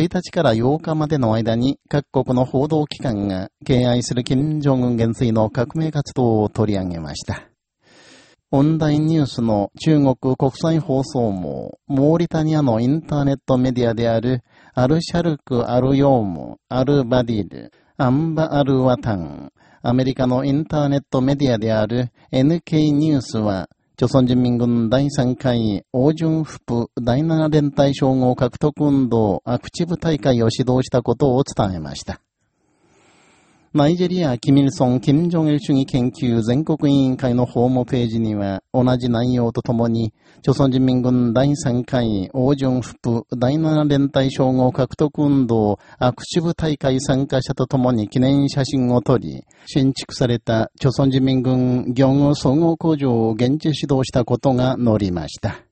1日から8日までの間に各国の報道機関が敬愛する金正恩元帥の革命活動を取り上げました。オンラインニュースの中国国際放送網、モーリタニアのインターネットメディアであるアルシャルク・アルヨーム、アルバディル、アンバ・アルワタン、アメリカのインターネットメディアである NK ニュースは朝鮮人民軍第3回王順福第7連隊称号獲得運動アクチブ大会を指導したことを伝えました。ナイジェリア、キミルソン、キム・ジョンイル主義研究全国委員会のホームページには、同じ内容とともに、朝鮮人民軍第3回、王順府部第7連隊称号獲得運動、アクシブ大会参加者とともに記念写真を撮り、新築された朝鮮人民軍業務総合工場を現地指導したことが載りました。